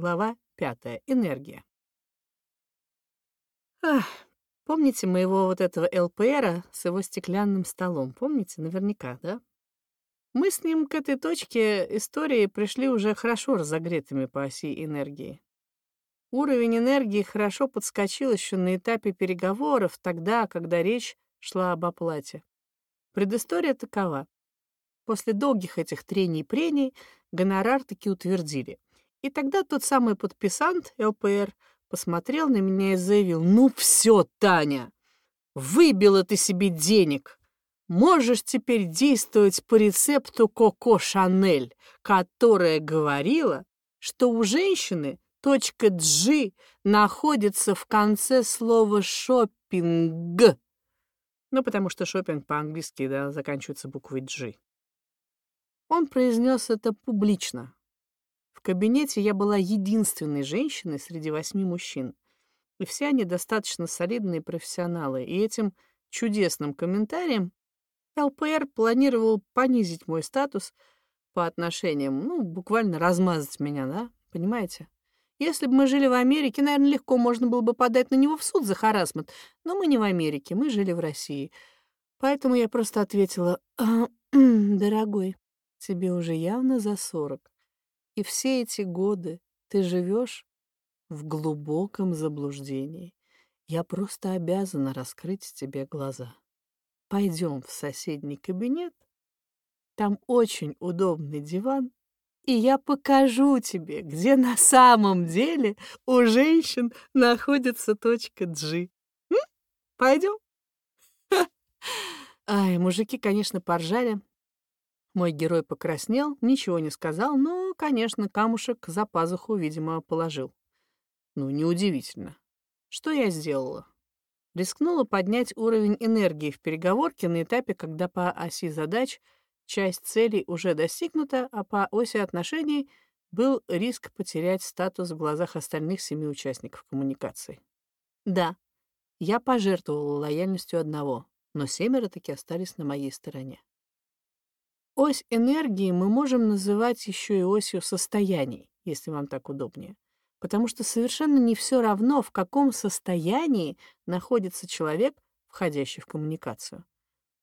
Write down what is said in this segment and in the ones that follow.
Глава 5. Энергия. Ах, помните моего вот этого ЛПРа с его стеклянным столом? Помните? Наверняка, да? Мы с ним к этой точке истории пришли уже хорошо разогретыми по оси энергии. Уровень энергии хорошо подскочил еще на этапе переговоров, тогда, когда речь шла об оплате. Предыстория такова. После долгих этих трений прений гонорар таки утвердили. И тогда тот самый подписант, ЛПР, посмотрел на меня и заявил, «Ну все, Таня, выбила ты себе денег. Можешь теперь действовать по рецепту Коко Шанель, которая говорила, что у женщины точка G находится в конце слова «шоппинг». Ну, потому что шопинг по-английски да, заканчивается буквой G. Он произнес это публично. В кабинете я была единственной женщиной среди восьми мужчин. И все они достаточно солидные профессионалы. И этим чудесным комментарием ЛПР планировал понизить мой статус по отношениям, ну, буквально размазать меня, да, понимаете? Если бы мы жили в Америке, наверное, легко можно было бы подать на него в суд за харасмент. Но мы не в Америке, мы жили в России. Поэтому я просто ответила, «А, «Дорогой, тебе уже явно за сорок, и все эти годы ты живешь в глубоком заблуждении. Я просто обязана раскрыть тебе глаза. Пойдем в соседний кабинет, там очень удобный диван, и я покажу тебе, где на самом деле у женщин находится точка G. Пойдем? Ай, мужики, конечно, поржали. Мой герой покраснел, ничего не сказал, но, конечно, камушек за пазуху, видимо, положил. Ну, неудивительно. Что я сделала? Рискнула поднять уровень энергии в переговорке на этапе, когда по оси задач — Часть целей уже достигнута, а по оси отношений был риск потерять статус в глазах остальных семи участников коммуникации. Да, я пожертвовала лояльностью одного, но семеро таки остались на моей стороне. Ось энергии мы можем называть еще и осью состояний, если вам так удобнее, потому что совершенно не все равно, в каком состоянии находится человек, входящий в коммуникацию.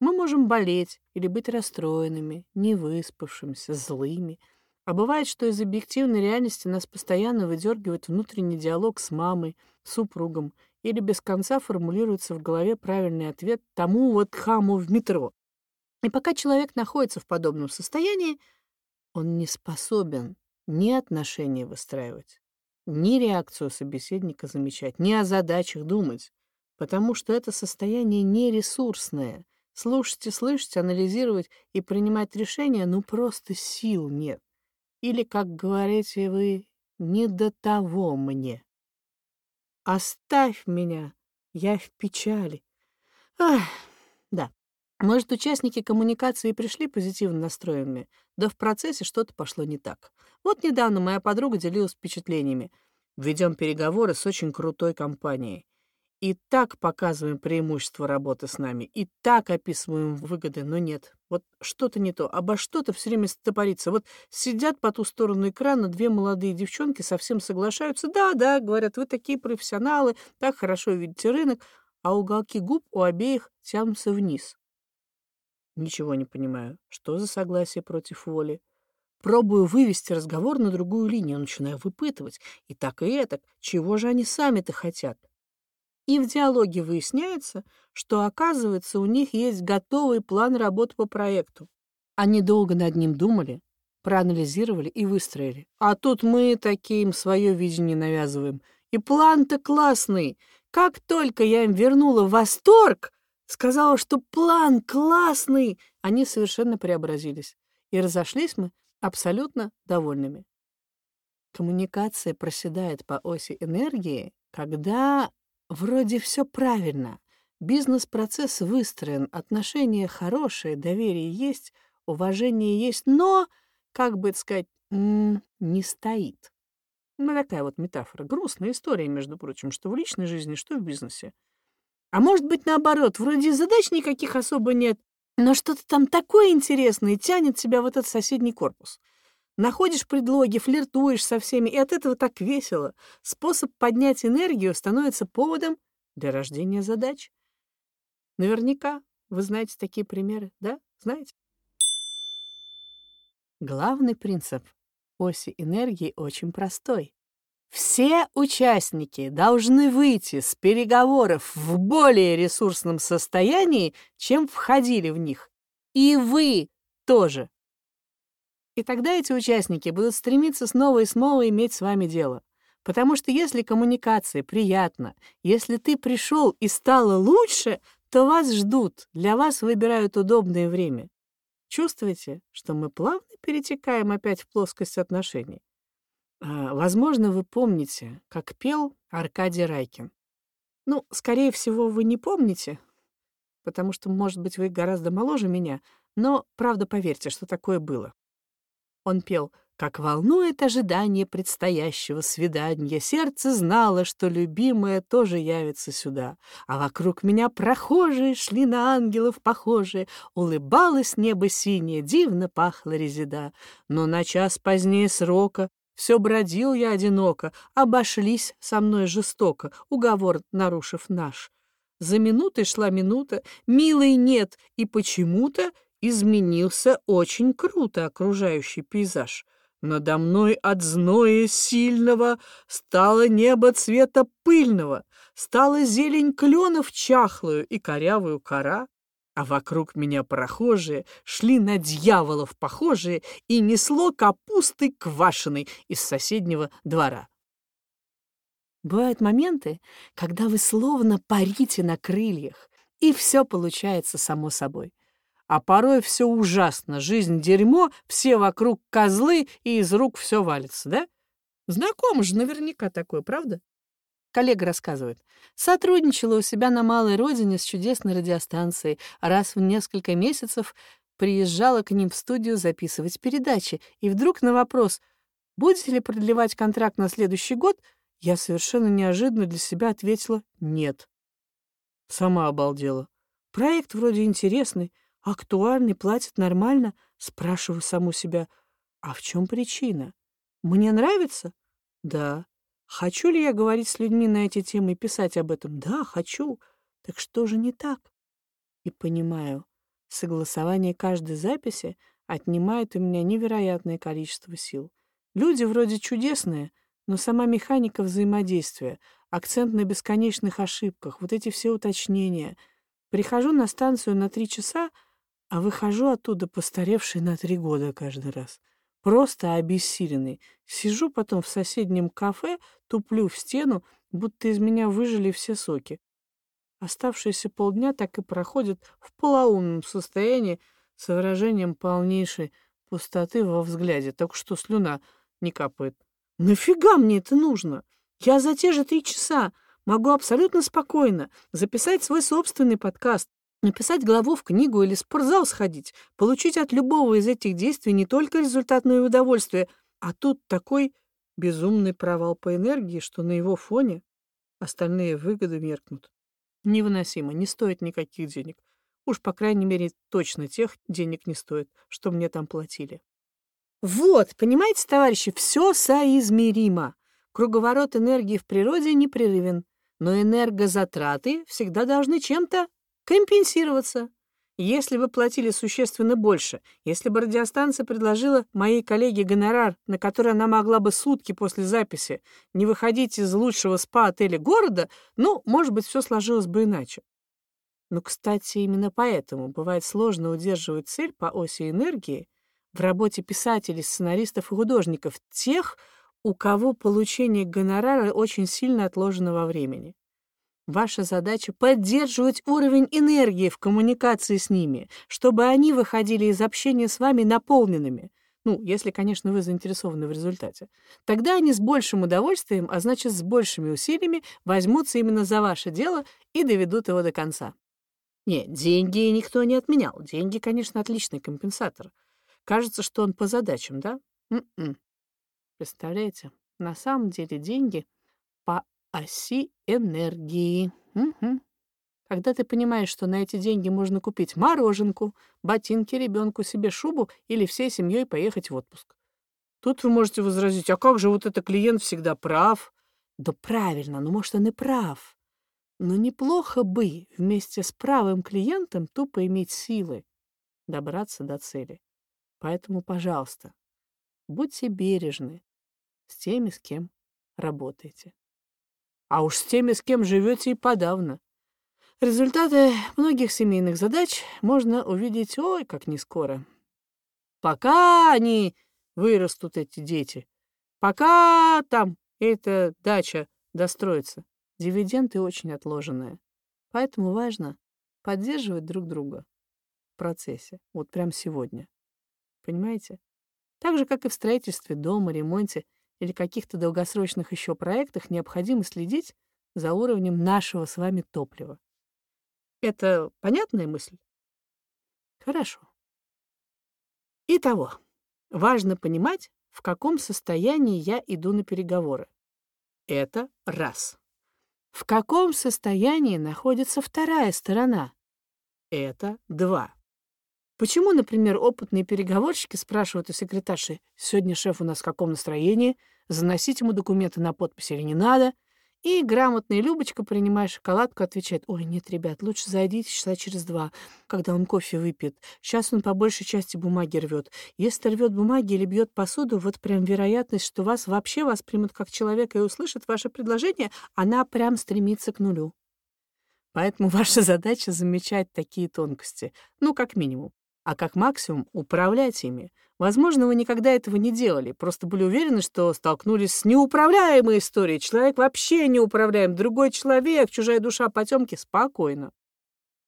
Мы можем болеть или быть расстроенными, невыспавшимися, злыми. А бывает, что из объективной реальности нас постоянно выдергивает внутренний диалог с мамой, супругом, или без конца формулируется в голове правильный ответ тому вот хаму в метро. И пока человек находится в подобном состоянии, он не способен ни отношения выстраивать, ни реакцию собеседника замечать, ни о задачах думать, потому что это состояние не ресурсное, Слушать и слышать, анализировать и принимать решения, ну просто сил нет. Или, как говорите вы, не до того мне. Оставь меня, я в печали. Ах, да. Может, участники коммуникации пришли позитивно настроенными, да в процессе что-то пошло не так. Вот недавно моя подруга делилась впечатлениями. Ведем переговоры с очень крутой компанией. И так показываем преимущество работы с нами, и так описываем выгоды, но нет. Вот что-то не то, обо что-то все время стопорится. Вот сидят по ту сторону экрана две молодые девчонки, совсем соглашаются. Да, да, говорят, вы такие профессионалы, так хорошо видите рынок, а уголки губ у обеих тянутся вниз. Ничего не понимаю. Что за согласие против воли? Пробую вывести разговор на другую линию, начинаю выпытывать. И так, и это. Чего же они сами-то хотят? И в диалоге выясняется, что, оказывается, у них есть готовый план работы по проекту. Они долго над ним думали, проанализировали и выстроили. А тут мы таким свое видение навязываем. И план-то классный. Как только я им вернула восторг, сказала, что план классный, они совершенно преобразились. И разошлись мы абсолютно довольными. Коммуникация проседает по оси энергии, когда Вроде все правильно. Бизнес-процесс выстроен, отношения хорошие, доверие есть, уважение есть, но, как бы сказать, не стоит. Ну, такая вот метафора. Грустная история, между прочим, что в личной жизни, что в бизнесе. А может быть, наоборот, вроде задач никаких особо нет, но что-то там такое интересное тянет себя в этот соседний корпус. Находишь предлоги, флиртуешь со всеми, и от этого так весело. Способ поднять энергию становится поводом для рождения задач. Наверняка вы знаете такие примеры, да? Знаете? Главный принцип оси энергии очень простой. Все участники должны выйти с переговоров в более ресурсном состоянии, чем входили в них. И вы тоже. И тогда эти участники будут стремиться снова и снова иметь с вами дело. Потому что если коммуникация приятна, если ты пришел и стало лучше, то вас ждут, для вас выбирают удобное время. Чувствуете, что мы плавно перетекаем опять в плоскость отношений? А, возможно, вы помните, как пел Аркадий Райкин. Ну, скорее всего, вы не помните, потому что, может быть, вы гораздо моложе меня, но, правда, поверьте, что такое было. Он пел «Как волнует ожидание предстоящего свидания, сердце знало, что любимая тоже явится сюда, а вокруг меня прохожие шли на ангелов похожие, улыбалось небо синее, дивно пахло резида, но на час позднее срока все бродил я одиноко, обошлись со мной жестоко, уговор нарушив наш. За минутой шла минута, милой нет, и почему-то изменился очень круто окружающий пейзаж. Надо мной от зноя сильного стало небо цвета пыльного, стала зелень кленов чахлую и корявую кора а вокруг меня прохожие шли на дьяволов похожие и несло капусты квашеной из соседнего двора. Бывают моменты, когда вы словно парите на крыльях, и все получается само собой. А порой все ужасно, жизнь дерьмо, все вокруг козлы, и из рук все валится, да? Знакомо же наверняка такое, правда? Коллега рассказывает. Сотрудничала у себя на малой родине с чудесной радиостанцией. Раз в несколько месяцев приезжала к ним в студию записывать передачи. И вдруг на вопрос, будете ли продлевать контракт на следующий год, я совершенно неожиданно для себя ответила «нет». Сама обалдела. Проект вроде интересный, актуальный, платит нормально. Спрашиваю саму себя, а в чем причина? Мне нравится? Да. Хочу ли я говорить с людьми на эти темы и писать об этом? Да, хочу. Так что же не так? И понимаю, согласование каждой записи отнимает у меня невероятное количество сил. Люди вроде чудесные, но сама механика взаимодействия, акцент на бесконечных ошибках, вот эти все уточнения. Прихожу на станцию на три часа, а выхожу оттуда постаревший на три года каждый раз. Просто обессиленный. Сижу потом в соседнем кафе, туплю в стену, будто из меня выжили все соки. Оставшиеся полдня так и проходят в полоумном состоянии с выражением полнейшей пустоты во взгляде, так что слюна не капает. Нафига мне это нужно? Я за те же три часа могу абсолютно спокойно записать свой собственный подкаст, Написать главу в книгу или спортзал сходить, получить от любого из этих действий не только результат, но и удовольствие. А тут такой безумный провал по энергии, что на его фоне остальные выгоды меркнут. Невыносимо, не стоит никаких денег. Уж, по крайней мере, точно тех денег не стоит, что мне там платили. Вот, понимаете, товарищи, все соизмеримо. Круговорот энергии в природе непрерывен, но энергозатраты всегда должны чем-то компенсироваться. Если бы платили существенно больше, если бы радиостанция предложила моей коллеге гонорар, на который она могла бы сутки после записи не выходить из лучшего спа-отеля города, ну, может быть, все сложилось бы иначе. Но, кстати, именно поэтому бывает сложно удерживать цель по оси энергии в работе писателей, сценаристов и художников, тех, у кого получение гонорара очень сильно отложено во времени. Ваша задача — поддерживать уровень энергии в коммуникации с ними, чтобы они выходили из общения с вами наполненными. Ну, если, конечно, вы заинтересованы в результате. Тогда они с большим удовольствием, а значит, с большими усилиями возьмутся именно за ваше дело и доведут его до конца. Нет, деньги никто не отменял. Деньги, конечно, отличный компенсатор. Кажется, что он по задачам, да? М-м. Представляете, на самом деле деньги оси энергии. Угу. Когда ты понимаешь, что на эти деньги можно купить мороженку, ботинки ребенку, себе шубу или всей семьей поехать в отпуск. Тут вы можете возразить, а как же вот это клиент всегда прав? Да правильно, ну может он и прав. Но неплохо бы вместе с правым клиентом тупо иметь силы добраться до цели. Поэтому, пожалуйста, будьте бережны с теми, с кем работаете. А уж с теми, с кем живете и подавно. Результаты многих семейных задач можно увидеть, ой, как не скоро. Пока они вырастут, эти дети, пока там эта дача достроится, дивиденды очень отложенные. Поэтому важно поддерживать друг друга в процессе, вот прямо сегодня. Понимаете? Так же, как и в строительстве дома, ремонте или каких-то долгосрочных еще проектах, необходимо следить за уровнем нашего с вами топлива. Это понятная мысль? Хорошо. Итого, важно понимать, в каком состоянии я иду на переговоры. Это раз. В каком состоянии находится вторая сторона? Это два. Почему, например, опытные переговорщики спрашивают у секретарши, сегодня шеф у нас в каком настроении, заносить ему документы на подпись или не надо, и грамотная Любочка, принимая шоколадку, отвечает, «Ой, нет, ребят, лучше зайдите часа через два, когда он кофе выпьет. Сейчас он по большей части бумаги рвет. Если рвет бумаги или бьет посуду, вот прям вероятность, что вас вообще воспримут как человека и услышат ваше предложение, она прям стремится к нулю. Поэтому ваша задача замечать такие тонкости, ну, как минимум а как максимум управлять ими. Возможно, вы никогда этого не делали, просто были уверены, что столкнулись с неуправляемой историей. Человек вообще неуправляем, другой человек, чужая душа потемки, спокойно.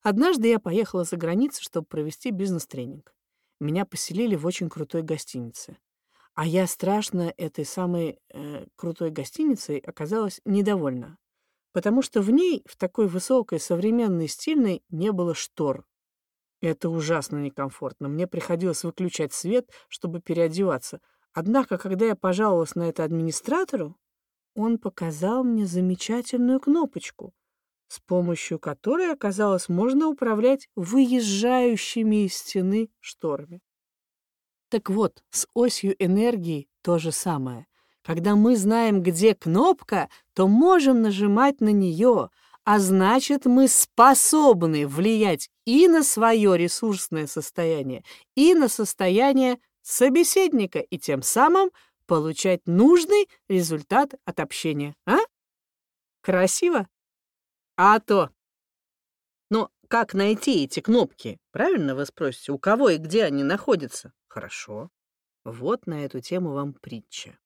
Однажды я поехала за границу, чтобы провести бизнес-тренинг. Меня поселили в очень крутой гостинице. А я страшно этой самой э, крутой гостиницей оказалась недовольна, потому что в ней, в такой высокой, современной, стильной, не было штор. Это ужасно некомфортно. Мне приходилось выключать свет, чтобы переодеваться. Однако, когда я пожаловалась на это администратору, он показал мне замечательную кнопочку, с помощью которой, оказалось, можно управлять выезжающими из стены шторами. Так вот, с осью энергии то же самое. Когда мы знаем, где кнопка, то можем нажимать на нее — а значит, мы способны влиять и на свое ресурсное состояние, и на состояние собеседника, и тем самым получать нужный результат от общения. А? Красиво? А то. Но как найти эти кнопки? Правильно вы спросите, у кого и где они находятся? Хорошо. Вот на эту тему вам притча.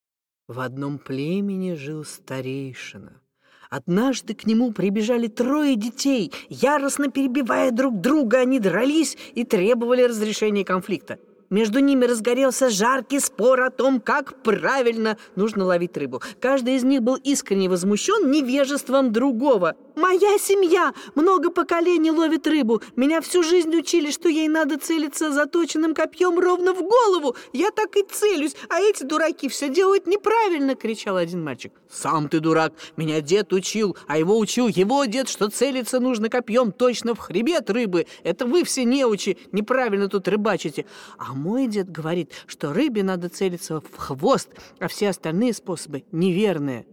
В одном племени жил старейшина. Однажды к нему прибежали трое детей. Яростно перебивая друг друга, они дрались и требовали разрешения конфликта. Между ними разгорелся жаркий спор о том, как правильно нужно ловить рыбу. Каждый из них был искренне возмущен невежеством другого. «Моя семья много поколений ловит рыбу. Меня всю жизнь учили, что ей надо целиться заточенным копьем ровно в голову. Я так и целюсь, а эти дураки все делают неправильно!» — кричал один мальчик. «Сам ты дурак! Меня дед учил, а его учил его дед, что целиться нужно копьем точно в хребет рыбы. Это вы все неучи, неправильно тут рыбачите. А мой дед говорит, что рыбе надо целиться в хвост, а все остальные способы неверные.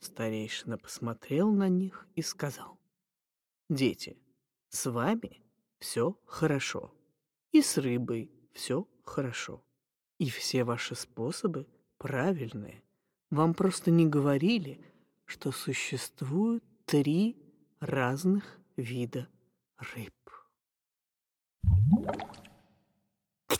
Старейшина посмотрел на них и сказал, «Дети, с вами все хорошо, и с рыбой все хорошо, и все ваши способы правильные. Вам просто не говорили, что существует три разных вида рыб». К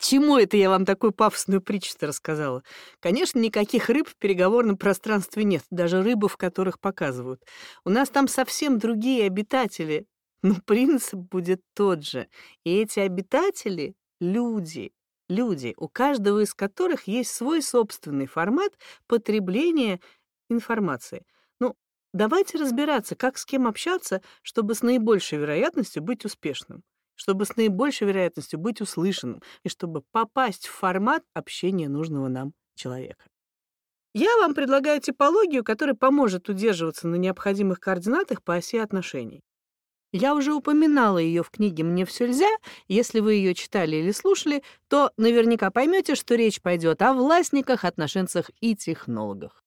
чему это я вам такую пафосную притчу рассказала? Конечно, никаких рыб в переговорном пространстве нет, даже рыбы, в которых показывают. У нас там совсем другие обитатели, но принцип будет тот же. И эти обитатели — люди, люди, у каждого из которых есть свой собственный формат потребления информации. Ну, давайте разбираться, как с кем общаться, чтобы с наибольшей вероятностью быть успешным чтобы с наибольшей вероятностью быть услышанным и чтобы попасть в формат общения нужного нам человека. Я вам предлагаю типологию, которая поможет удерживаться на необходимых координатах по оси отношений. Я уже упоминала ее в книге «Мне все нельзя». Если вы ее читали или слушали, то наверняка поймете, что речь пойдет о властниках, отношенцах и технологах.